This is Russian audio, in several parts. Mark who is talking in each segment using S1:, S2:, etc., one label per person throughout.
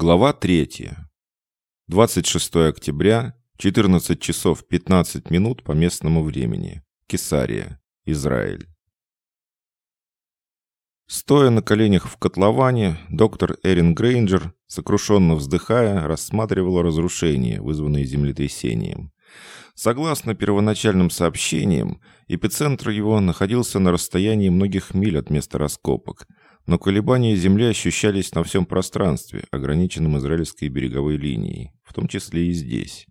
S1: Глава 3. 26 октября, 14 часов 15 минут по местному времени. Кесария, Израиль. Стоя на коленях в котловане, доктор Эрин Грейнджер, сокрушенно вздыхая, рассматривала разрушения, вызванные землетрясением. Согласно первоначальным сообщениям, эпицентр его находился на расстоянии многих миль от места раскопок – но колебания Земли ощущались на всем пространстве, ограниченном израильской береговой линией, в том числе и здесь.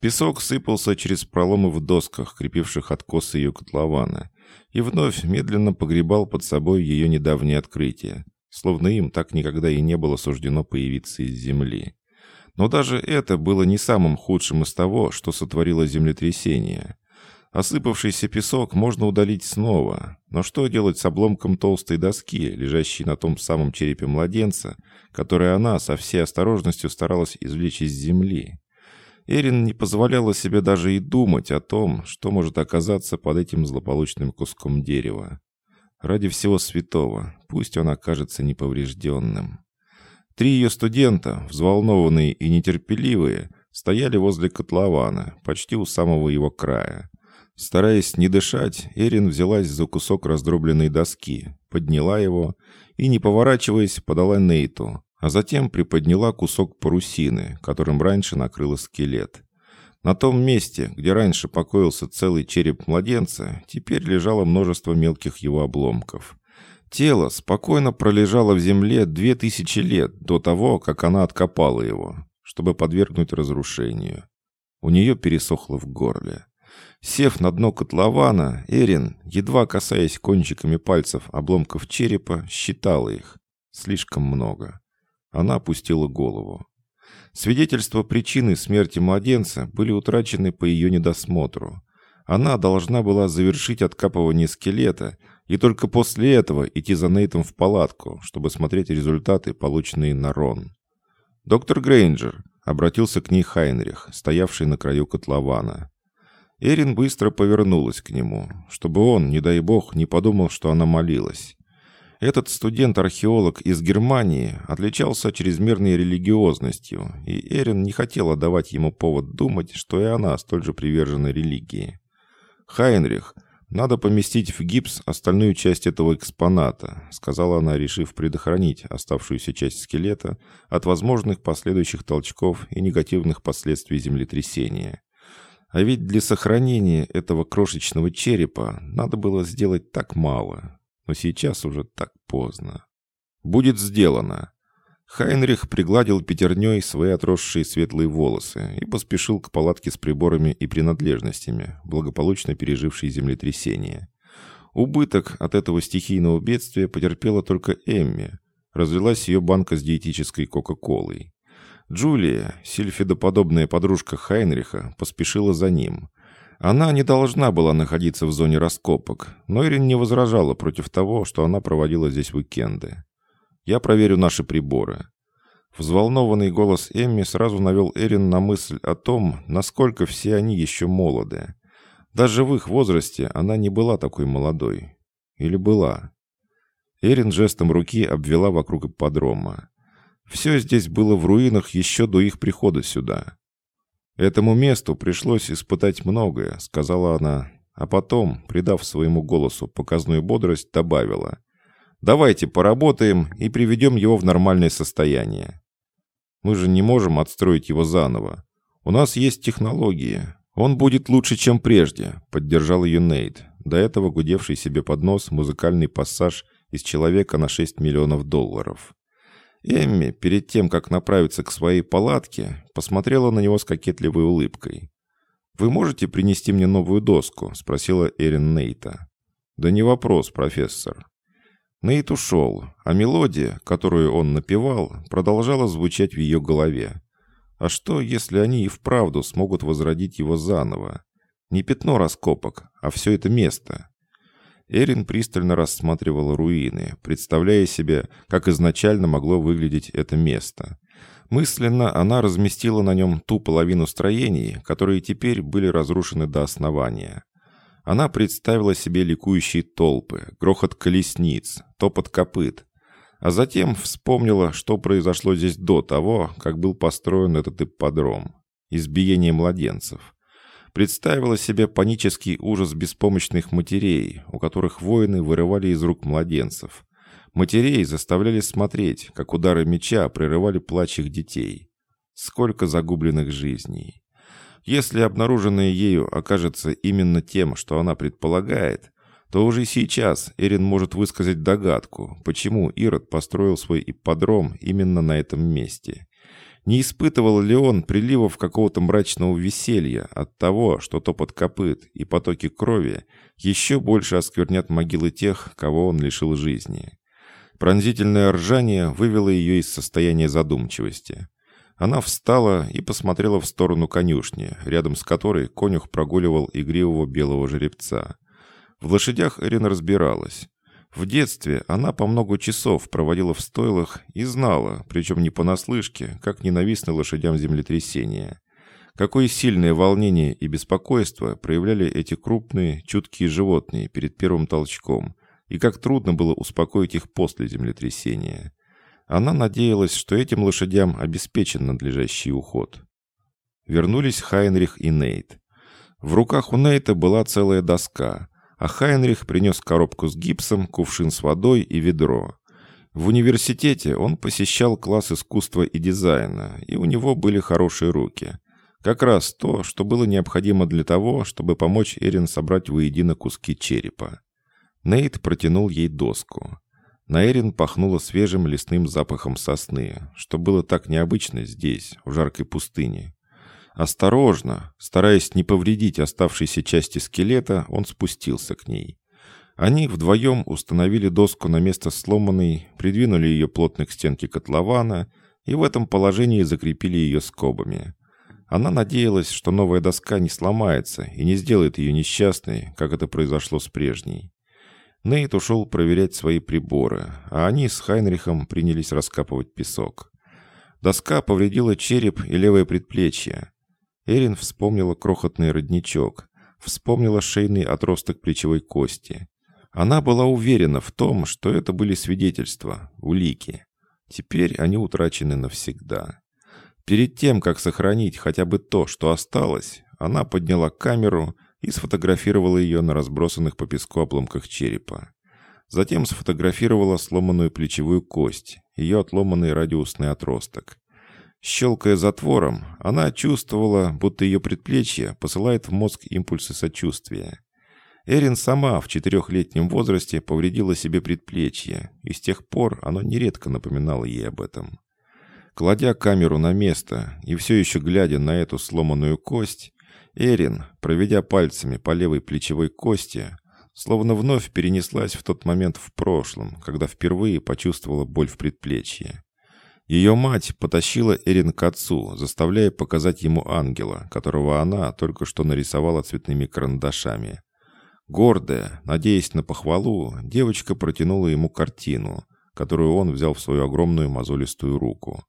S1: Песок сыпался через проломы в досках, крепивших откосы ее котлована, и вновь медленно погребал под собой ее недавнее открытие, словно им так никогда и не было суждено появиться из земли. Но даже это было не самым худшим из того, что сотворило землетрясение. Осыпавшийся песок можно удалить снова, но что делать с обломком толстой доски, лежащей на том самом черепе младенца, который она со всей осторожностью старалась извлечь из земли? Эрин не позволяла себе даже и думать о том, что может оказаться под этим злополучным куском дерева. Ради всего святого, пусть он окажется неповрежденным. Три ее студента, взволнованные и нетерпеливые, стояли возле котлована, почти у самого его края. Стараясь не дышать, Эрин взялась за кусок раздробленной доски, подняла его и, не поворачиваясь, подала Нейту, а затем приподняла кусок парусины, которым раньше накрыла скелет. На том месте, где раньше покоился целый череп младенца, теперь лежало множество мелких его обломков. Тело спокойно пролежало в земле две тысячи лет до того, как она откопала его, чтобы подвергнуть разрушению. У нее пересохло в горле. Сев на дно котлована, Эрин, едва касаясь кончиками пальцев обломков черепа, считала их. Слишком много. Она опустила голову. Свидетельства причины смерти младенца были утрачены по ее недосмотру. Она должна была завершить откапывание скелета и только после этого идти за Нейтом в палатку, чтобы смотреть результаты, полученные на Рон. «Доктор Грейнджер», — обратился к ней Хайнрих, стоявший на краю котлована. Эрин быстро повернулась к нему, чтобы он, не дай бог, не подумал, что она молилась. Этот студент-археолог из Германии отличался чрезмерной религиозностью, и Эрин не хотела давать ему повод думать, что и она столь же привержена религии. «Хайнрих, надо поместить в гипс остальную часть этого экспоната», сказала она, решив предохранить оставшуюся часть скелета от возможных последующих толчков и негативных последствий землетрясения. А ведь для сохранения этого крошечного черепа надо было сделать так мало. Но сейчас уже так поздно. «Будет сделано!» Хайнрих пригладил пятерней свои отросшие светлые волосы и поспешил к палатке с приборами и принадлежностями, благополучно пережившей землетрясение. Убыток от этого стихийного бедствия потерпела только Эмми. Развелась ее банка с диетической Кока-Колой. Джулия, сильфидоподобная подружка Хайнриха, поспешила за ним. Она не должна была находиться в зоне раскопок, но Ирин не возражала против того, что она проводила здесь уикенды. «Я проверю наши приборы». Взволнованный голос Эмми сразу навел Эрин на мысль о том, насколько все они еще молоды. Даже в их возрасте она не была такой молодой. Или была? Эрин жестом руки обвела вокруг ипподрома. Все здесь было в руинах еще до их прихода сюда. «Этому месту пришлось испытать многое», — сказала она, а потом, придав своему голосу показную бодрость, добавила. «Давайте поработаем и приведем его в нормальное состояние. Мы же не можем отстроить его заново. У нас есть технологии. Он будет лучше, чем прежде», — поддержал ее Нейт, до этого гудевший себе под нос музыкальный пассаж из «Человека на 6 миллионов долларов». Эмми, перед тем, как направиться к своей палатке, посмотрела на него с кокетливой улыбкой. «Вы можете принести мне новую доску?» — спросила Эрин Нейта. «Да не вопрос, профессор». Нейт ушел, а мелодия, которую он напевал, продолжала звучать в ее голове. А что, если они и вправду смогут возродить его заново? Не пятно раскопок, а все это место. Эрин пристально рассматривала руины, представляя себе, как изначально могло выглядеть это место. Мысленно она разместила на нем ту половину строений, которые теперь были разрушены до основания. Она представила себе ликующие толпы, грохот колесниц, топот копыт. А затем вспомнила, что произошло здесь до того, как был построен этот ипподром. Избиение младенцев. Представила себе панический ужас беспомощных матерей, у которых воины вырывали из рук младенцев. Матерей заставляли смотреть, как удары меча прерывали плач их детей. Сколько загубленных жизней. Если обнаруженное ею окажется именно тем, что она предполагает, то уже сейчас Эрин может высказать догадку, почему Ирод построил свой ипподром именно на этом месте. Не испытывал ли он приливов какого-то мрачного веселья от того, что топот копыт и потоки крови еще больше осквернят могилы тех, кого он лишил жизни? Пронзительное ржание вывело ее из состояния задумчивости. Она встала и посмотрела в сторону конюшни, рядом с которой конюх прогуливал игривого белого жеребца. В лошадях Эрин разбиралась. В детстве она по много часов проводила в стойлах и знала, причем не понаслышке, как ненавистны лошадям землетрясения. Какое сильное волнение и беспокойство проявляли эти крупные, чуткие животные перед первым толчком, и как трудно было успокоить их после землетрясения. Она надеялась, что этим лошадям обеспечен надлежащий уход. Вернулись Хайнрих и Нейт. В руках у Нейта была целая доска – а Хайнрих принес коробку с гипсом, кувшин с водой и ведро. В университете он посещал класс искусства и дизайна, и у него были хорошие руки. Как раз то, что было необходимо для того, чтобы помочь Эрин собрать воедино куски черепа. Нейт протянул ей доску. На Эрин пахнуло свежим лесным запахом сосны, что было так необычно здесь, в жаркой пустыне. Осторожно, стараясь не повредить оставшиеся части скелета, он спустился к ней. Они вдвоем установили доску на место сломанной, придвинули ее плотно к стенке котлована и в этом положении закрепили ее скобами. Она надеялась, что новая доска не сломается и не сделает ее несчастной, как это произошло с прежней. Нейт ушел проверять свои приборы, а они с Хайнрихом принялись раскапывать песок. Доска повредила череп и левое предплечье. Эрин вспомнила крохотный родничок, вспомнила шейный отросток плечевой кости. Она была уверена в том, что это были свидетельства, улики. Теперь они утрачены навсегда. Перед тем, как сохранить хотя бы то, что осталось, она подняла камеру и сфотографировала ее на разбросанных по песку обломках черепа. Затем сфотографировала сломанную плечевую кость, ее отломанный радиусный отросток. Щелкая затвором, она чувствовала, будто ее предплечье посылает в мозг импульсы сочувствия. Эрин сама в четырехлетнем возрасте повредила себе предплечье, и с тех пор оно нередко напоминало ей об этом. Кладя камеру на место и все еще глядя на эту сломанную кость, Эрин, проведя пальцами по левой плечевой кости, словно вновь перенеслась в тот момент в прошлом, когда впервые почувствовала боль в предплечье. Ее мать потащила Эрин к отцу, заставляя показать ему ангела, которого она только что нарисовала цветными карандашами. Гордая, надеясь на похвалу, девочка протянула ему картину, которую он взял в свою огромную мозолистую руку.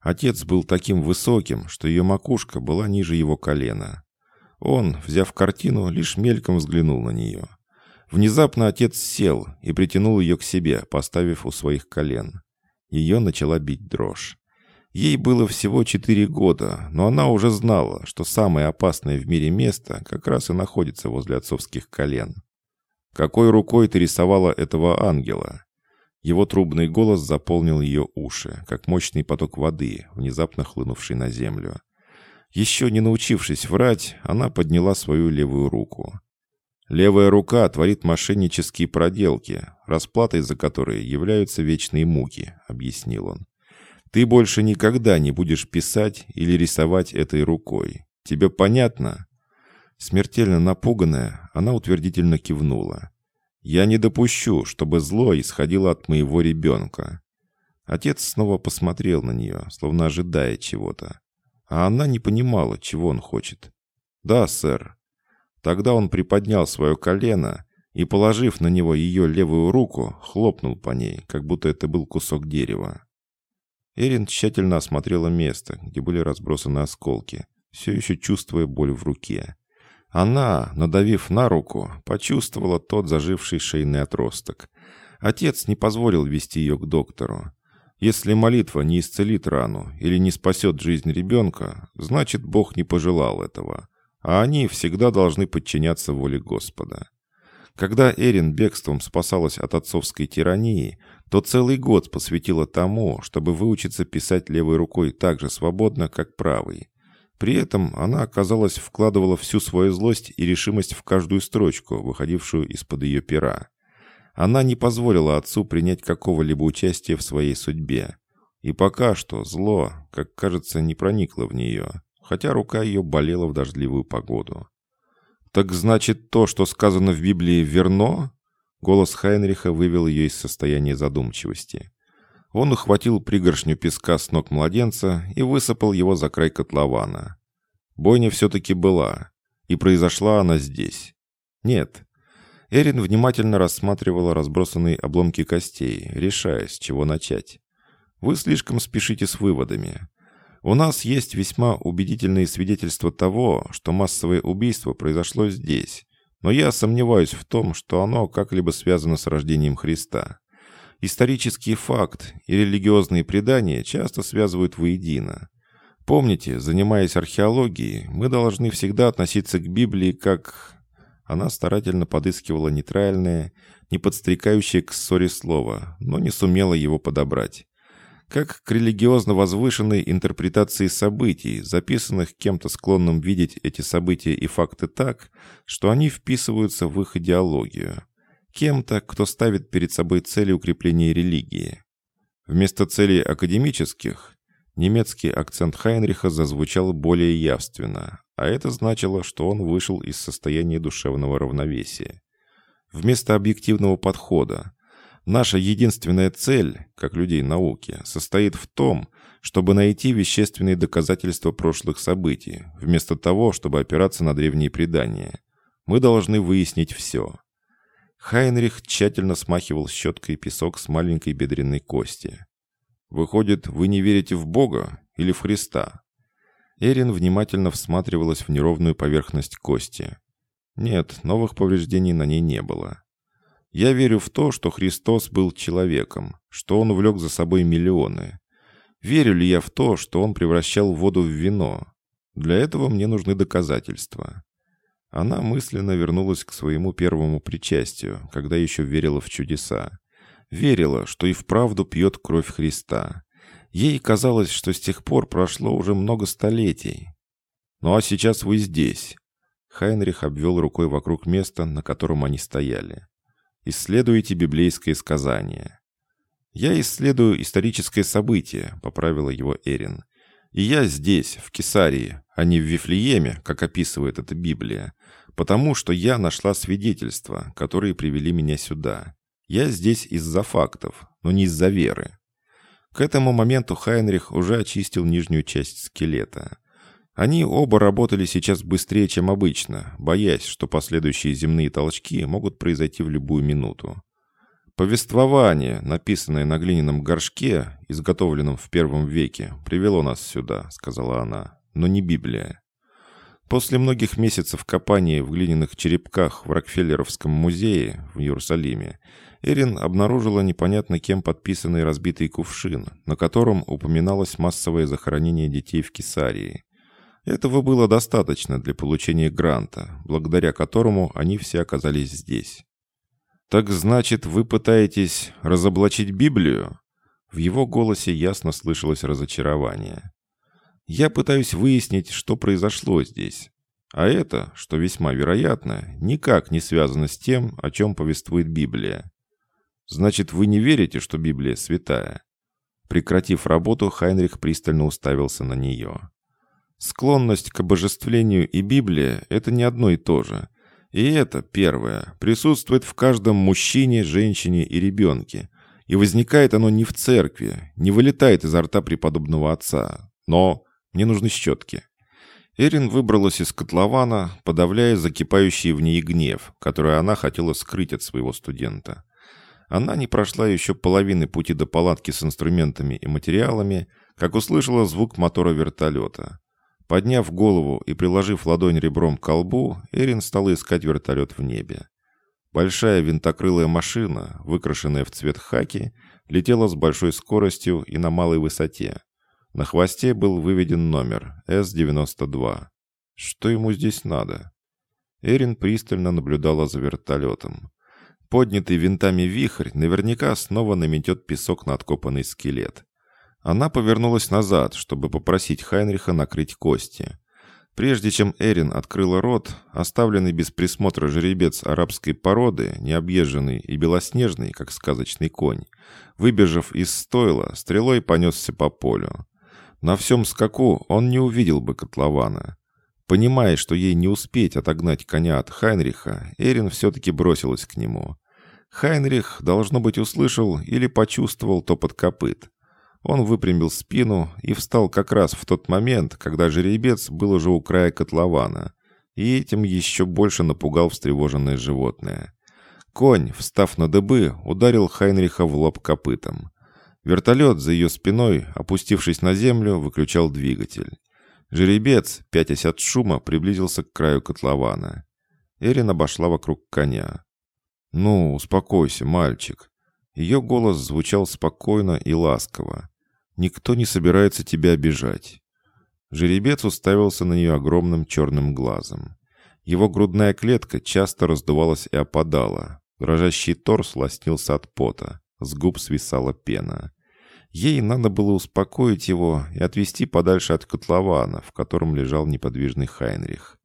S1: Отец был таким высоким, что ее макушка была ниже его колена. Он, взяв картину, лишь мельком взглянул на нее. Внезапно отец сел и притянул ее к себе, поставив у своих колен. Ее начала бить дрожь. Ей было всего четыре года, но она уже знала, что самое опасное в мире место как раз и находится возле отцовских колен. «Какой рукой ты рисовала этого ангела?» Его трубный голос заполнил ее уши, как мощный поток воды, внезапно хлынувший на землю. Еще не научившись врать, она подняла свою левую руку. Левая рука творит мошеннические проделки, расплатой за которые являются вечные муки, объяснил он. Ты больше никогда не будешь писать или рисовать этой рукой. Тебе понятно? Смертельно напуганная, она утвердительно кивнула. «Я не допущу, чтобы зло исходило от моего ребенка». Отец снова посмотрел на нее, словно ожидая чего-то. А она не понимала, чего он хочет. «Да, сэр», Тогда он приподнял свое колено и, положив на него ее левую руку, хлопнул по ней, как будто это был кусок дерева. Эрин тщательно осмотрела место, где были разбросаны осколки, все еще чувствуя боль в руке. Она, надавив на руку, почувствовала тот заживший шейный отросток. Отец не позволил вести ее к доктору. Если молитва не исцелит рану или не спасет жизнь ребенка, значит, Бог не пожелал этого, а они всегда должны подчиняться воле Господа. Когда Эрин бегством спасалась от отцовской тирании, то целый год посвятила тому, чтобы выучиться писать левой рукой так же свободно, как правой. При этом она, оказалось, вкладывала всю свою злость и решимость в каждую строчку, выходившую из-под ее пера. Она не позволила отцу принять какого-либо участия в своей судьбе. И пока что зло, как кажется, не проникло в нее, хотя рука ее болела в дождливую погоду. «Так значит, то, что сказано в Библии, верно?» Голос Хайнриха вывел ее из состояния задумчивости. Он ухватил пригоршню песка с ног младенца и высыпал его за край котлована. Бойня все-таки была, и произошла она здесь. Нет, Эрин внимательно рассматривала разбросанные обломки костей, решая, с чего начать. «Вы слишком спешите с выводами. У нас есть весьма убедительные свидетельства того, что массовое убийство произошло здесь, но я сомневаюсь в том, что оно как-либо связано с рождением Христа. Исторический факт и религиозные предания часто связывают воедино. Помните, занимаясь археологией, мы должны всегда относиться к Библии как она старательно подыскивала нейтральное, не подстрекающее к ссоре слово, но не сумела его подобрать. Как к религиозно возвышенной интерпретации событий, записанных кем-то склонным видеть эти события и факты так, что они вписываются в их идеологию. Кем-то, кто ставит перед собой цели укрепления религии. Вместо целей академических немецкий акцент Хайнриха зазвучал более явственно, а это значило, что он вышел из состояния душевного равновесия. Вместо объективного подхода, наша единственная цель, как людей науки, состоит в том, чтобы найти вещественные доказательства прошлых событий, вместо того, чтобы опираться на древние предания. Мы должны выяснить все. Хайнрих тщательно смахивал щеткой песок с маленькой бедренной кости. «Выходит, вы не верите в Бога или в Христа?» Эрин внимательно всматривалась в неровную поверхность кости. Нет, новых повреждений на ней не было. Я верю в то, что Христос был человеком, что он увлек за собой миллионы. Верю ли я в то, что он превращал воду в вино? Для этого мне нужны доказательства. Она мысленно вернулась к своему первому причастию, когда еще верила в чудеса. Верила, что и вправду пьет кровь Христа. Ей казалось, что с тех пор прошло уже много столетий. «Ну а сейчас вы здесь». Хайнрих обвел рукой вокруг места, на котором они стояли. «Исследуете библейское сказание». «Я исследую историческое событие», — поправила его Эрин. «И я здесь, в Кесарии, а не в Вифлееме, как описывает эта Библия, потому что я нашла свидетельства, которые привели меня сюда. Я здесь из-за фактов, но не из-за веры. К этому моменту Хайнрих уже очистил нижнюю часть скелета. Они оба работали сейчас быстрее, чем обычно, боясь, что последующие земные толчки могут произойти в любую минуту. «Повествование, написанное на глиняном горшке, изготовленном в первом веке, привело нас сюда», — сказала она, — «но не Библия». После многих месяцев копания в глиняных черепках в Рокфеллеровском музее в Иерусалиме Эрин обнаружила непонятно кем подписанный разбитый кувшин, на котором упоминалось массовое захоронение детей в Кесарии. Этого было достаточно для получения гранта, благодаря которому они все оказались здесь. «Так значит, вы пытаетесь разоблачить Библию?» В его голосе ясно слышалось разочарование. «Я пытаюсь выяснить, что произошло здесь. А это, что весьма вероятно, никак не связано с тем, о чем повествует Библия. Значит, вы не верите, что Библия святая?» Прекратив работу, Хайнрих пристально уставился на нее. Склонность к обожествлению и Библия – это не одно и то же. И это, первое, присутствует в каждом мужчине, женщине и ребенке. И возникает оно не в церкви, не вылетает изо рта преподобного отца. Но мне нужны щетки. Эрин выбралась из котлована, подавляя закипающий в ней гнев, который она хотела скрыть от своего студента. Она не прошла еще половины пути до палатки с инструментами и материалами, как услышала звук мотора вертолета. Подняв голову и приложив ладонь ребром к колбу, Эрин стала искать вертолет в небе. Большая винтокрылая машина, выкрашенная в цвет хаки, летела с большой скоростью и на малой высоте. На хвосте был выведен номер С-92. Что ему здесь надо? Эрин пристально наблюдала за вертолетом. Поднятый винтами вихрь наверняка снова наметет песок на откопанный скелет. Она повернулась назад, чтобы попросить Хайнриха накрыть кости. Прежде чем Эрин открыла рот, оставленный без присмотра жеребец арабской породы, необъезженный и белоснежный, как сказочный конь, выбежав из стойла, стрелой понесся по полю. На всем скаку он не увидел бы котлована. Понимая, что ей не успеть отогнать коня от Хайнриха, Эрин все-таки бросилась к нему. Хайнрих, должно быть, услышал или почувствовал топот копыт. Он выпрямил спину и встал как раз в тот момент, когда жеребец был уже у края котлована, и этим еще больше напугал встревоженное животное. Конь, встав на дыбы, ударил Хайнриха в лоб копытом. Вертолет за ее спиной, опустившись на землю, выключал двигатель. Жеребец, пятясь от шума, приблизился к краю котлована. Эрин обошла вокруг коня. «Ну, успокойся, мальчик». Ее голос звучал спокойно и ласково. Никто не собирается тебя обижать». Жеребец уставился на нее огромным черным глазом. Его грудная клетка часто раздувалась и опадала. Дрожащий торс лоснился от пота. С губ свисала пена. Ей надо было успокоить его и отвести подальше от котлована, в котором лежал неподвижный Хайнрих.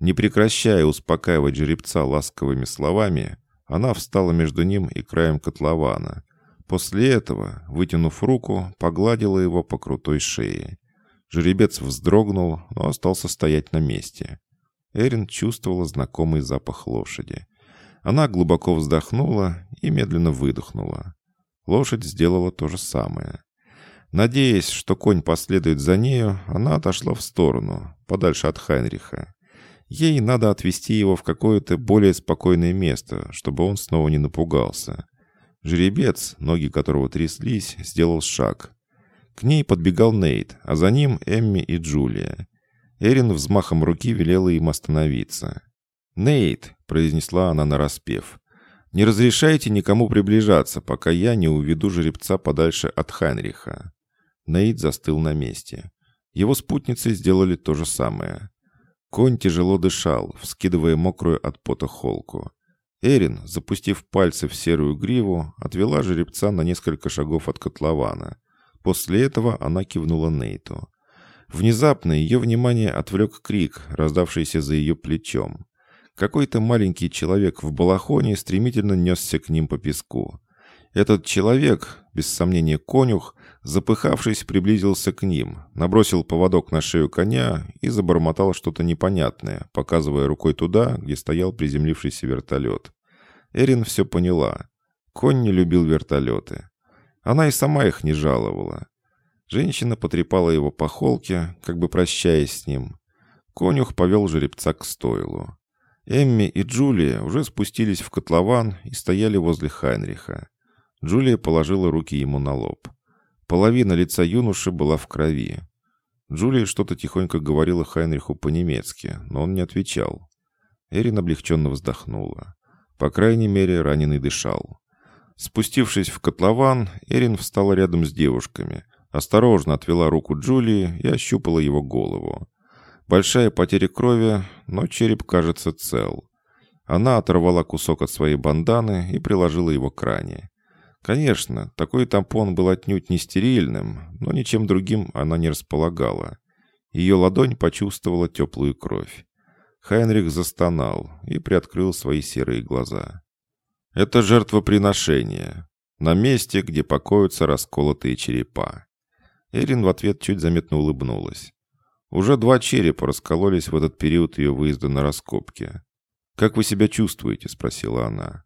S1: Не прекращая успокаивать жеребца ласковыми словами, она встала между ним и краем котлована, После этого, вытянув руку, погладила его по крутой шее. Жеребец вздрогнул, но остался стоять на месте. Эрин чувствовала знакомый запах лошади. Она глубоко вздохнула и медленно выдохнула. Лошадь сделала то же самое. Надеясь, что конь последует за нею, она отошла в сторону, подальше от Хайнриха. Ей надо отвезти его в какое-то более спокойное место, чтобы он снова не напугался. Жеребец, ноги которого тряслись, сделал шаг. К ней подбегал Нейт, а за ним Эмми и Джулия. Эрин взмахом руки велела им остановиться. «Нейт», — произнесла она нараспев, — «не разрешайте никому приближаться, пока я не уведу жеребца подальше от Хайнриха». Нейт застыл на месте. Его спутницы сделали то же самое. Конь тяжело дышал, вскидывая мокрую от пота холку. Эрин, запустив пальцы в серую гриву, отвела жеребца на несколько шагов от котлована. После этого она кивнула Нейту. Внезапно ее внимание отвлек крик, раздавшийся за ее плечом. Какой-то маленький человек в балахоне стремительно несся к ним по песку. Этот человек, без сомнения конюх, запыхавшись, приблизился к ним, набросил поводок на шею коня и забормотал что-то непонятное, показывая рукой туда, где стоял приземлившийся вертолет. Эрин все поняла. Конь не любил вертолеты. Она и сама их не жаловала. Женщина потрепала его по холке, как бы прощаясь с ним. Конюх повел жеребца к стойлу. Эмми и Джулия уже спустились в котлован и стояли возле Хайнриха. Джулия положила руки ему на лоб. Половина лица юноши была в крови. Джулия что-то тихонько говорила Хайнриху по-немецки, но он не отвечал. Эрин облегченно вздохнула. По крайней мере, раненый дышал. Спустившись в котлован, Эрин встала рядом с девушками, осторожно отвела руку Джулии и ощупала его голову. Большая потеря крови, но череп, кажется, цел. Она оторвала кусок от своей банданы и приложила его к ране. Конечно, такой тампон был отнюдь не стерильным, но ничем другим она не располагала. Ее ладонь почувствовала теплую кровь. Хайнрих застонал и приоткрыл свои серые глаза. «Это жертвоприношение. На месте, где покоятся расколотые черепа». Эрин в ответ чуть заметно улыбнулась. Уже два черепа раскололись в этот период ее выезда на раскопки. «Как вы себя чувствуете?» — спросила она.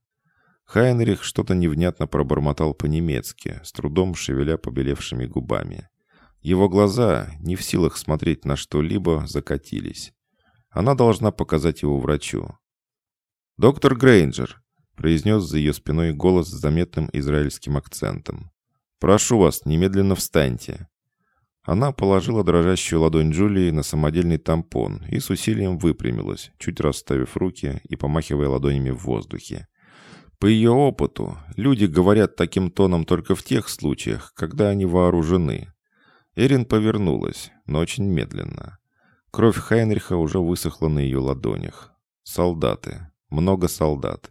S1: Хайнрих что-то невнятно пробормотал по-немецки, с трудом шевеля побелевшими губами. Его глаза, не в силах смотреть на что-либо, закатились. Она должна показать его врачу. «Доктор Грейнджер», — произнес за ее спиной голос с заметным израильским акцентом. «Прошу вас, немедленно встаньте». Она положила дрожащую ладонь Джулии на самодельный тампон и с усилием выпрямилась, чуть расставив руки и помахивая ладонями в воздухе. По ее опыту, люди говорят таким тоном только в тех случаях, когда они вооружены. Эрин повернулась, но очень медленно. Кровь Хайнриха уже высохла на ее ладонях. Солдаты. Много солдат.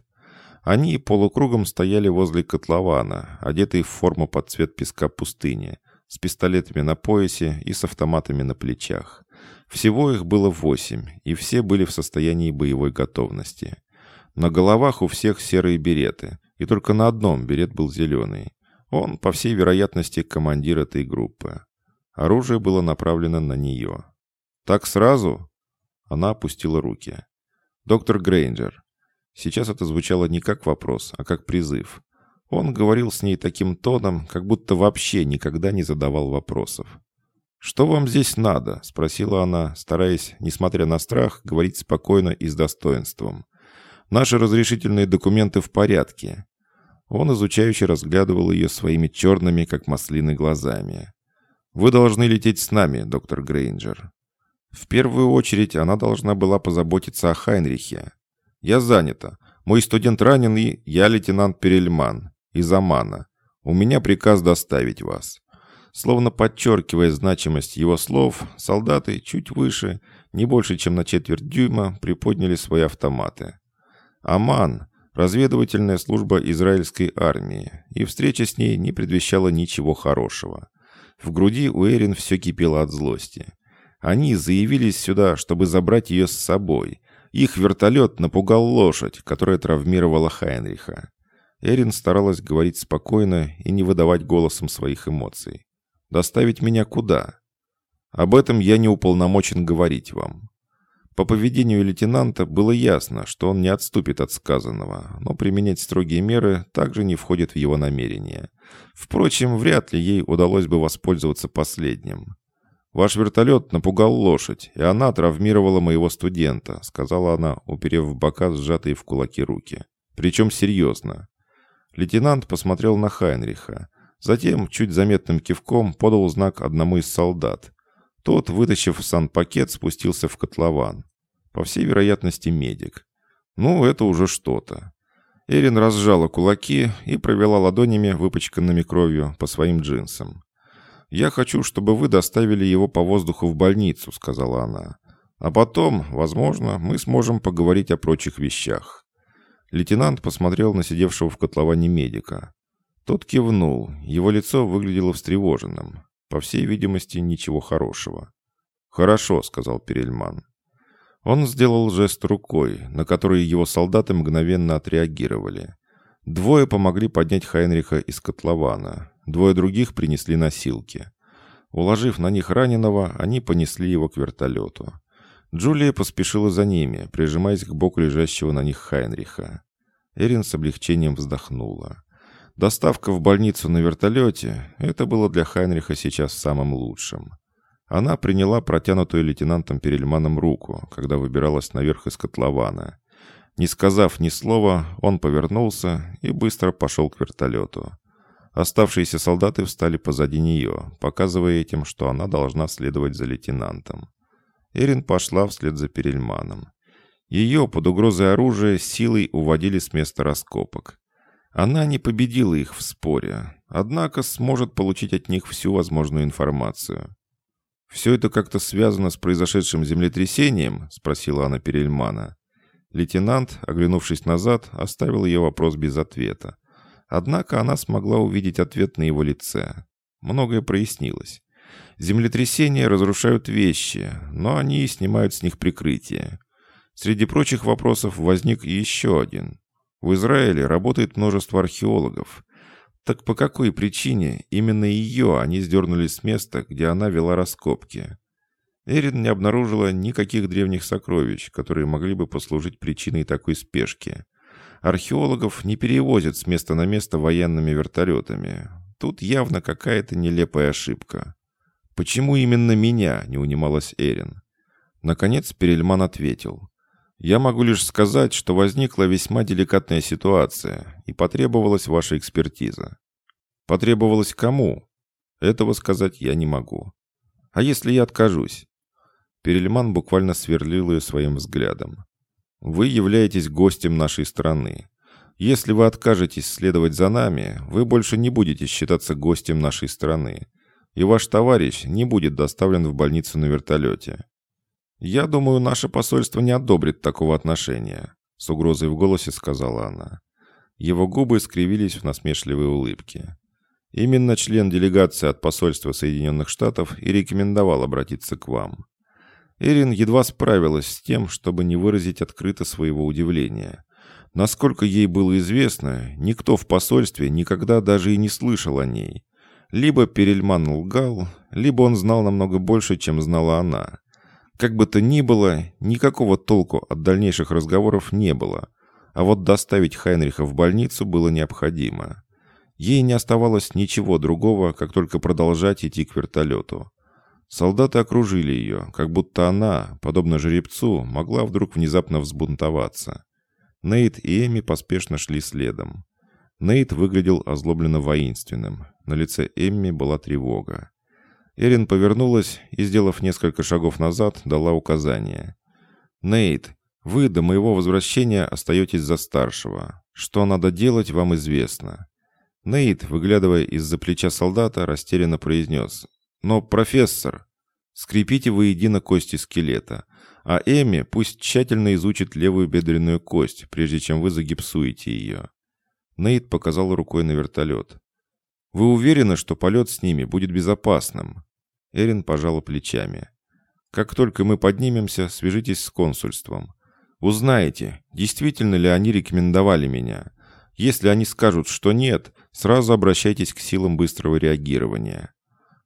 S1: Они полукругом стояли возле котлована, одетые в форму под цвет песка пустыни, с пистолетами на поясе и с автоматами на плечах. Всего их было восемь, и все были в состоянии боевой готовности. На головах у всех серые береты, и только на одном берет был зеленый. Он, по всей вероятности, командир этой группы. Оружие было направлено на нее. «Так сразу?» Она опустила руки. «Доктор Грейнджер». Сейчас это звучало не как вопрос, а как призыв. Он говорил с ней таким тоном, как будто вообще никогда не задавал вопросов. «Что вам здесь надо?» — спросила она, стараясь, несмотря на страх, говорить спокойно и с достоинством. Наши разрешительные документы в порядке». Он изучающе разглядывал ее своими черными, как маслины, глазами. «Вы должны лететь с нами, доктор Грейнджер». В первую очередь она должна была позаботиться о Хайнрихе. «Я занята. Мой студент ранен, и я лейтенант Перельман из Амана. У меня приказ доставить вас». Словно подчеркивая значимость его слов, солдаты чуть выше, не больше, чем на четверть дюйма, приподняли свои автоматы. Аман – разведывательная служба израильской армии, и встреча с ней не предвещала ничего хорошего. В груди у Эрин все кипело от злости. Они заявились сюда, чтобы забрать ее с собой. Их вертолет напугал лошадь, которая травмировала Хайнриха. Эрин старалась говорить спокойно и не выдавать голосом своих эмоций. «Доставить меня куда?» «Об этом я не уполномочен говорить вам. По поведению лейтенанта было ясно, что он не отступит от сказанного, но применять строгие меры также не входит в его намерения. Впрочем, вряд ли ей удалось бы воспользоваться последним. «Ваш вертолет напугал лошадь, и она травмировала моего студента», сказала она, уперев в бока сжатые в кулаки руки. «Причем серьезно». Лейтенант посмотрел на Хайнриха. Затем, чуть заметным кивком, подал знак одному из солдат. Тот, вытащив санпакет, спустился в котлован. По всей вероятности, медик. Ну, это уже что-то. Эрин разжала кулаки и провела ладонями, выпачканными кровью, по своим джинсам. «Я хочу, чтобы вы доставили его по воздуху в больницу», — сказала она. «А потом, возможно, мы сможем поговорить о прочих вещах». Лейтенант посмотрел на сидевшего в котловане медика. Тот кивнул, его лицо выглядело встревоженным. По всей видимости, ничего хорошего. «Хорошо», — сказал Перельман. Он сделал жест рукой, на который его солдаты мгновенно отреагировали. Двое помогли поднять Хайнриха из котлована, двое других принесли носилки. Уложив на них раненого, они понесли его к вертолету. Джулия поспешила за ними, прижимаясь к боку лежащего на них Хайнриха. Эрин с облегчением вздохнула. Доставка в больницу на вертолете – это было для Хайнриха сейчас самым лучшим. Она приняла протянутую лейтенантом Перельманом руку, когда выбиралась наверх из котлована. Не сказав ни слова, он повернулся и быстро пошел к вертолету. Оставшиеся солдаты встали позади нее, показывая этим, что она должна следовать за лейтенантом. Эрин пошла вслед за Перельманом. Ее под угрозой оружия силой уводили с места раскопок. Она не победила их в споре, однако сможет получить от них всю возможную информацию. «Все это как-то связано с произошедшим землетрясением?» — спросила она Перельмана. Лейтенант, оглянувшись назад, оставил ее вопрос без ответа. Однако она смогла увидеть ответ на его лице. Многое прояснилось. Землетрясения разрушают вещи, но они снимают с них прикрытие. Среди прочих вопросов возник еще один. В Израиле работает множество археологов. Так по какой причине именно ее они сдернули с места, где она вела раскопки? Эрин не обнаружила никаких древних сокровищ, которые могли бы послужить причиной такой спешки. Археологов не перевозят с места на место военными вертолетами. Тут явно какая-то нелепая ошибка. «Почему именно меня?» — не унималась Эрин. Наконец Перельман ответил. Я могу лишь сказать, что возникла весьма деликатная ситуация, и потребовалась ваша экспертиза. Потребовалась кому? Этого сказать я не могу. А если я откажусь? Перельман буквально сверлил ее своим взглядом. Вы являетесь гостем нашей страны. Если вы откажетесь следовать за нами, вы больше не будете считаться гостем нашей страны, и ваш товарищ не будет доставлен в больницу на вертолете. Я думаю, наше посольство не одобрит такого отношения», — с угрозой в голосе сказала она. Его губы скривились в насмешливой улыбке. Именно член делегации от посольства Соединенных Штатов и рекомендовал обратиться к вам. Эрин едва справилась с тем, чтобы не выразить открыто своего удивления. Насколько ей было известно, никто в посольстве никогда даже и не слышал о ней. Либо Перельман лгал, либо он знал намного больше, чем знала она. Как бы то ни было, никакого толку от дальнейших разговоров не было. А вот доставить Хайнриха в больницу было необходимо. Ей не оставалось ничего другого, как только продолжать идти к вертолету. Солдаты окружили ее, как будто она, подобно жеребцу, могла вдруг внезапно взбунтоваться. Нейт и Эми поспешно шли следом. Нейт выглядел озлобленно воинственным. На лице Эмми была тревога. Эрин повернулась и, сделав несколько шагов назад, дала указание. «Нейт, вы до моего возвращения остаетесь за старшего. Что надо делать, вам известно». Нейт, выглядывая из-за плеча солдата, растерянно произнес. «Но, профессор, скрепите воедино кости скелета. А Эми пусть тщательно изучит левую бедренную кость, прежде чем вы загипсуете ее. Нейт показал рукой на вертолет. «Вы уверены, что полет с ними будет безопасным?» Эрин пожала плечами. «Как только мы поднимемся, свяжитесь с консульством. Узнаете, действительно ли они рекомендовали меня. Если они скажут, что нет, сразу обращайтесь к силам быстрого реагирования.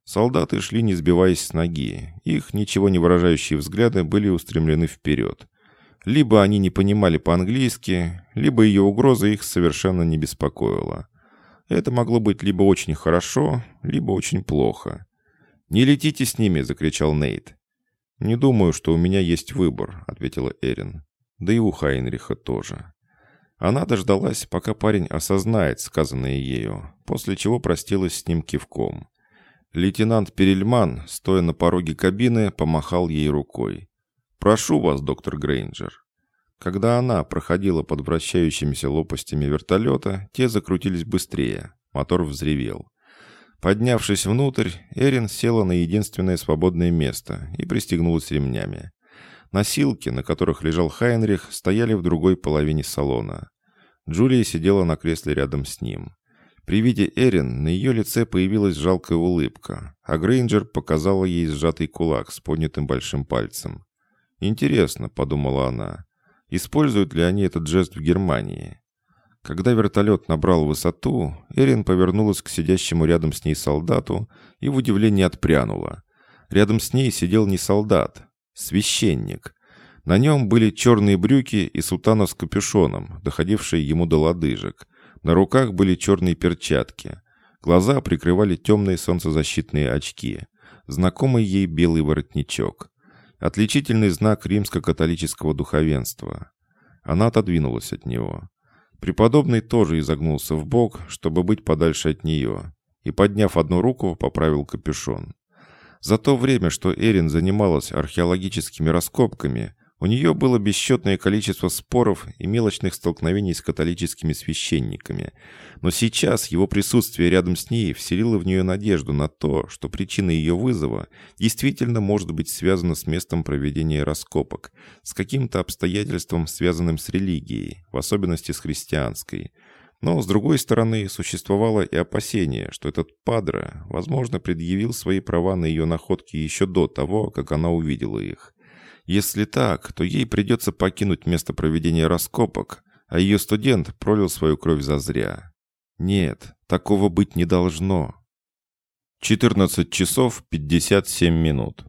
S1: Солдаты шли, не сбиваясь с ноги. Их ничего не выражающие взгляды были устремлены вперед. Либо они не понимали по-английски, либо ее угроза их совершенно не беспокоила. Это могло быть либо очень хорошо, либо очень плохо. «Не летите с ними!» — закричал Нейт. «Не думаю, что у меня есть выбор», — ответила Эрин. «Да и у Хайнриха тоже». Она дождалась, пока парень осознает сказанное ею, после чего простилась с ним кивком. Лейтенант Перельман, стоя на пороге кабины, помахал ей рукой. «Прошу вас, доктор Грейнджер». Когда она проходила под вращающимися лопастями вертолета, те закрутились быстрее. Мотор взревел. Поднявшись внутрь, Эрин села на единственное свободное место и пристегнулась ремнями. Носилки, на которых лежал Хайнрих, стояли в другой половине салона. Джулия сидела на кресле рядом с ним. При виде Эрин на ее лице появилась жалкая улыбка, а Грейнджер показала ей сжатый кулак с поднятым большим пальцем. «Интересно», — подумала она, — «используют ли они этот жест в Германии?» Когда вертолет набрал высоту, Эрин повернулась к сидящему рядом с ней солдату и в удивлении отпрянула. Рядом с ней сидел не солдат, священник. На нем были черные брюки и султана с капюшоном, доходившие ему до лодыжек, на руках были черные перчатки. Глаза прикрывали темные солнцезащитные очки. Знакомый ей белый воротничок. Отличительный знак римско-католического духовенства. Она отодвинулась от него. Преподобный тоже изогнулся в бок, чтобы быть подальше от нее, и, подняв одну руку, поправил капюшон. За то время, что Эрин занималась археологическими раскопками, у нее было бесчетное количество споров и мелочных столкновений с католическими священниками. Но сейчас его присутствие рядом с ней вселило в нее надежду на то, что причина ее вызова действительно может быть связана с местом проведения раскопок, с каким-то обстоятельством, связанным с религией, в особенности с христианской. Но, с другой стороны, существовало и опасение, что этот падре, возможно, предъявил свои права на ее находки еще до того, как она увидела их. Если так, то ей придется покинуть место проведения раскопок, а ее студент пролил свою кровь зазря. Нет, такого быть не должно. 14 часов 57 минут.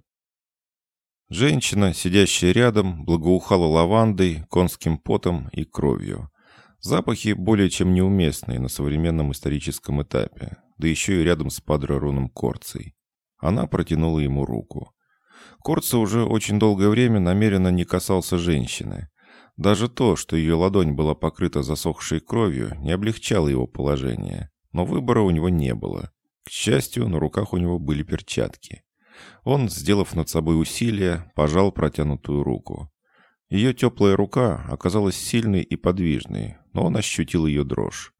S1: Женщина, сидящая рядом, благоухала лавандой, конским потом и кровью. Запахи более чем неуместные на современном историческом этапе, да еще и рядом с Падро Корцей. Она протянула ему руку. Корца уже очень долгое время намеренно не касался женщины. Даже то, что ее ладонь была покрыта засохшей кровью, не облегчало его положение. Но выбора у него не было. К счастью, на руках у него были перчатки. Он, сделав над собой усилие, пожал протянутую руку. Ее теплая рука оказалась сильной и подвижной, но он ощутил ее дрожь.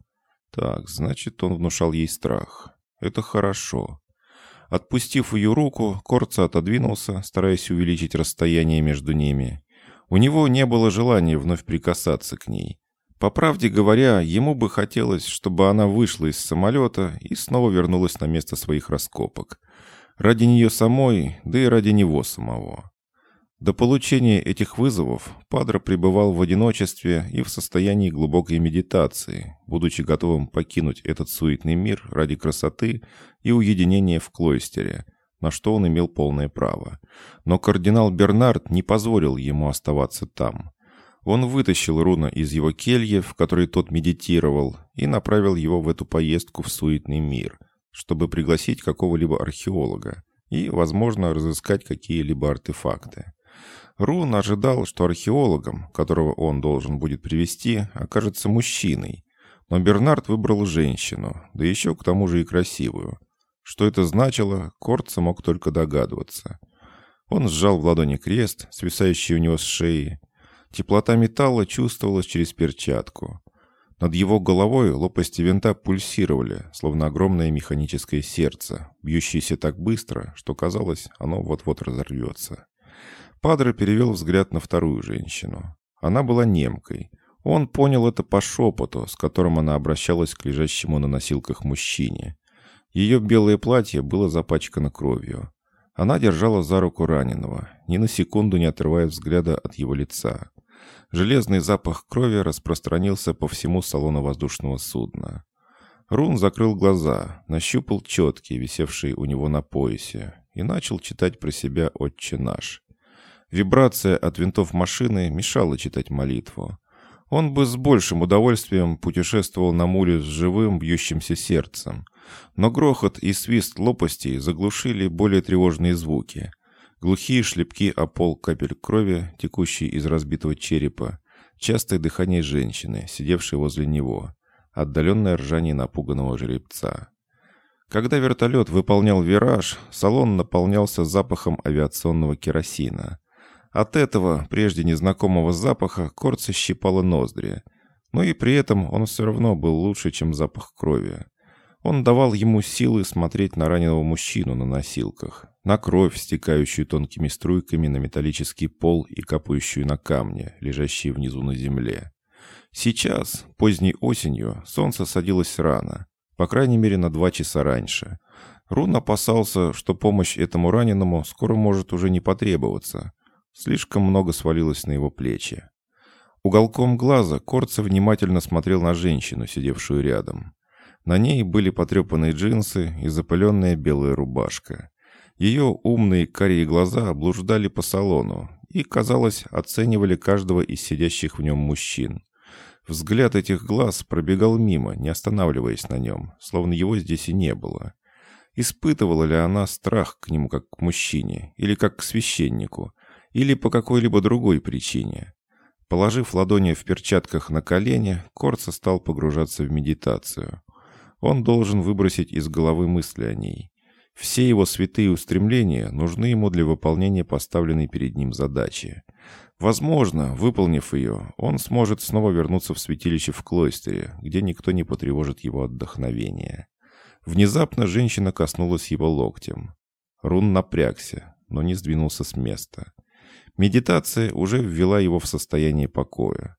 S1: Так, значит, он внушал ей страх. Это хорошо. Отпустив ее руку, Корца отодвинулся, стараясь увеличить расстояние между ними. У него не было желания вновь прикасаться к ней. По правде говоря, ему бы хотелось, чтобы она вышла из самолета и снова вернулась на место своих раскопок. Ради нее самой, да и ради него самого. До получения этих вызовов Падро пребывал в одиночестве и в состоянии глубокой медитации, будучи готовым покинуть этот суетный мир ради красоты и уединения в клойстере, на что он имел полное право. Но кардинал Бернард не позволил ему оставаться там. Он вытащил Руна из его кельи, в которой тот медитировал, и направил его в эту поездку в суетный мир, чтобы пригласить какого-либо археолога и, возможно, разыскать какие-либо артефакты. Рун ожидал, что археологом, которого он должен будет привести, окажется мужчиной. Но Бернард выбрал женщину, да еще к тому же и красивую. Что это значило, Корца мог только догадываться. Он сжал в ладони крест, свисающий у него с шеи. Теплота металла чувствовалась через перчатку. Над его головой лопасти винта пульсировали, словно огромное механическое сердце, бьющееся так быстро, что казалось, оно вот-вот разорвется. Падре перевел взгляд на вторую женщину. Она была немкой. Он понял это по шепоту, с которым она обращалась к лежащему на носилках мужчине. Ее белое платье было запачкано кровью. Она держала за руку раненого, ни на секунду не отрывая взгляда от его лица. Железный запах крови распространился по всему салону воздушного судна. Рун закрыл глаза, нащупал четки, висевшие у него на поясе, и начал читать про себя «Отче наш». Вибрация от винтов машины мешала читать молитву. Он бы с большим удовольствием путешествовал на муле с живым, бьющимся сердцем. Но грохот и свист лопастей заглушили более тревожные звуки. Глухие шлепки о пол капель крови, текущие из разбитого черепа, частое дыхание женщины, сидевшей возле него, отдаленное ржание напуганного жеребца. Когда вертолет выполнял вираж, салон наполнялся запахом авиационного керосина. От этого, прежде незнакомого запаха, Корца щипало ноздри. Но и при этом он все равно был лучше, чем запах крови. Он давал ему силы смотреть на раненого мужчину на носилках, на кровь, стекающую тонкими струйками на металлический пол и капающую на камни, лежащие внизу на земле. Сейчас, поздней осенью, солнце садилось рано, по крайней мере на два часа раньше. Рун опасался, что помощь этому раненому скоро может уже не потребоваться. Слишком много свалилось на его плечи. Уголком глаза Корца внимательно смотрел на женщину, сидевшую рядом. На ней были потрепанные джинсы и запыленная белая рубашка. Ее умные карие глаза облуждали по салону и, казалось, оценивали каждого из сидящих в нем мужчин. Взгляд этих глаз пробегал мимо, не останавливаясь на нем, словно его здесь и не было. Испытывала ли она страх к нему как к мужчине или как к священнику, или по какой-либо другой причине. Положив ладони в перчатках на колени, Корца стал погружаться в медитацию. Он должен выбросить из головы мысли о ней. Все его святые устремления нужны ему для выполнения поставленной перед ним задачи. Возможно, выполнив ее, он сможет снова вернуться в святилище в Клойстере, где никто не потревожит его отдохновение. Внезапно женщина коснулась его локтем. Рун напрягся, но не сдвинулся с места. Медитация уже ввела его в состояние покоя.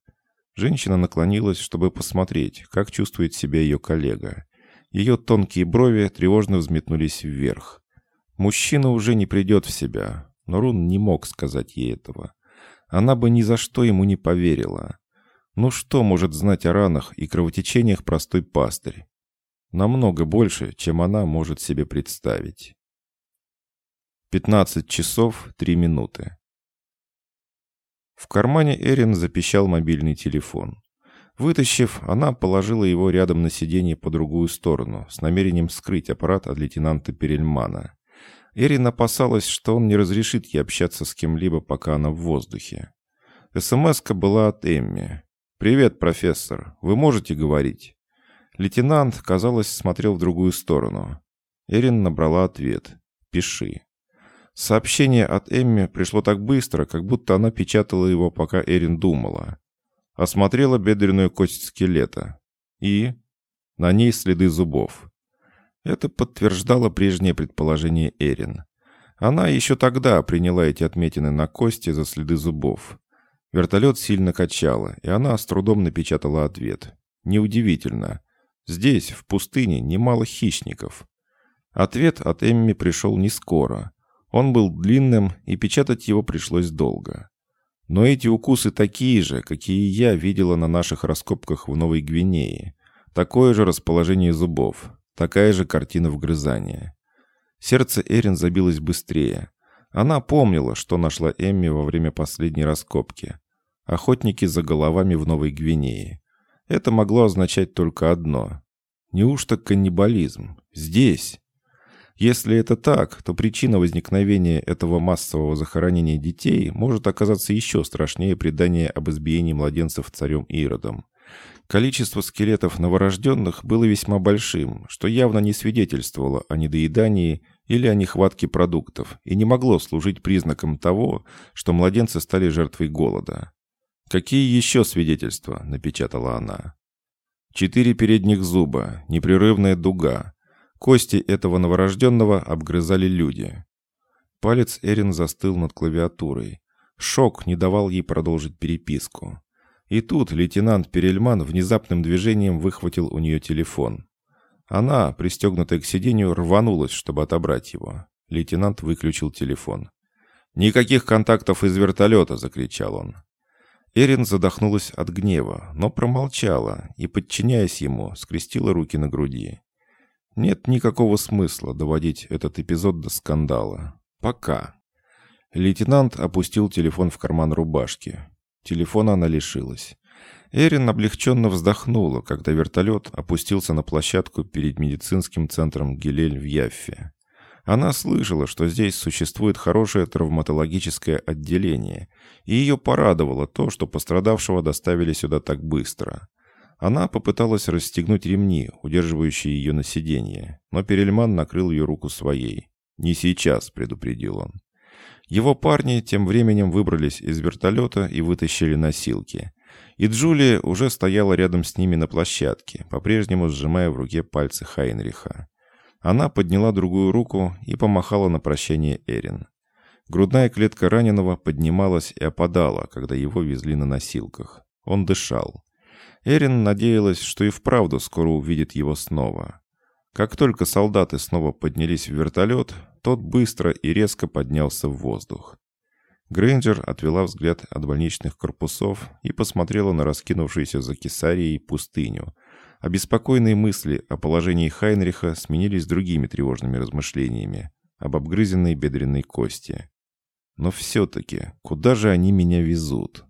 S1: Женщина наклонилась, чтобы посмотреть, как чувствует себя ее коллега. Ее тонкие брови тревожно взметнулись вверх. Мужчина уже не придет в себя, но Рун не мог сказать ей этого. Она бы ни за что ему не поверила. Ну что может знать о ранах и кровотечениях простой пастырь? Намного больше, чем она может себе представить. 15 часов 3 минуты. В кармане Эрин запищал мобильный телефон. Вытащив, она положила его рядом на сиденье по другую сторону, с намерением скрыть аппарат от лейтенанта Перельмана. Эрин опасалась, что он не разрешит ей общаться с кем-либо, пока она в воздухе. СМС-ка была от Эмми. «Привет, профессор. Вы можете говорить?» Лейтенант, казалось, смотрел в другую сторону. Эрин набрала ответ. «Пиши». Сообщение от Эмми пришло так быстро, как будто она печатала его, пока Эрин думала. Осмотрела бедренную кость скелета. И... На ней следы зубов. Это подтверждало прежнее предположение Эрин. Она еще тогда приняла эти отметины на кости за следы зубов. Вертолет сильно качало, и она с трудом напечатала ответ. Неудивительно. Здесь, в пустыне, немало хищников. Ответ от Эмми пришел не скоро. Он был длинным, и печатать его пришлось долго. Но эти укусы такие же, какие я видела на наших раскопках в Новой Гвинее. Такое же расположение зубов, такая же картина вгрызания. Сердце Эрин забилось быстрее. Она помнила, что нашла Эмми во время последней раскопки. Охотники за головами в Новой Гвинее. Это могло означать только одно. Неужто каннибализм? Здесь? Если это так, то причина возникновения этого массового захоронения детей может оказаться еще страшнее предания об избиении младенцев царем Иродом. Количество скелетов новорожденных было весьма большим, что явно не свидетельствовало о недоедании или о нехватке продуктов и не могло служить признаком того, что младенцы стали жертвой голода. «Какие еще свидетельства?» – напечатала она. Четыре передних зуба, непрерывная дуга. Кости этого новорожденного обгрызали люди. Палец Эрин застыл над клавиатурой. Шок не давал ей продолжить переписку. И тут лейтенант Перельман внезапным движением выхватил у нее телефон. Она, пристегнутая к сиденью, рванулась, чтобы отобрать его. Лейтенант выключил телефон. «Никаких контактов из вертолета!» — закричал он. Эрин задохнулась от гнева, но промолчала и, подчиняясь ему, скрестила руки на груди. Нет никакого смысла доводить этот эпизод до скандала. Пока. Лейтенант опустил телефон в карман рубашки. Телефона она лишилась. Эрин облегченно вздохнула, когда вертолет опустился на площадку перед медицинским центром Гилель в Яффе. Она слышала, что здесь существует хорошее травматологическое отделение, и ее порадовало то, что пострадавшего доставили сюда так быстро. Она попыталась расстегнуть ремни, удерживающие ее на сиденье, но Перельман накрыл ее руку своей. «Не сейчас», — предупредил он. Его парни тем временем выбрались из вертолета и вытащили носилки. И Джулия уже стояла рядом с ними на площадке, по-прежнему сжимая в руке пальцы Хайнриха. Она подняла другую руку и помахала на прощание Эрин. Грудная клетка раненого поднималась и опадала, когда его везли на носилках. Он дышал. Эрин надеялась, что и вправду скоро увидит его снова. Как только солдаты снова поднялись в вертолет, тот быстро и резко поднялся в воздух. Грейнджер отвела взгляд от больничных корпусов и посмотрела на раскинувшуюся за Кесарией пустыню, Обеспокоенные мысли о положении Хайнриха сменились другими тревожными размышлениями об обгрызенной бедренной кости. Но все-таки, куда же они меня везут?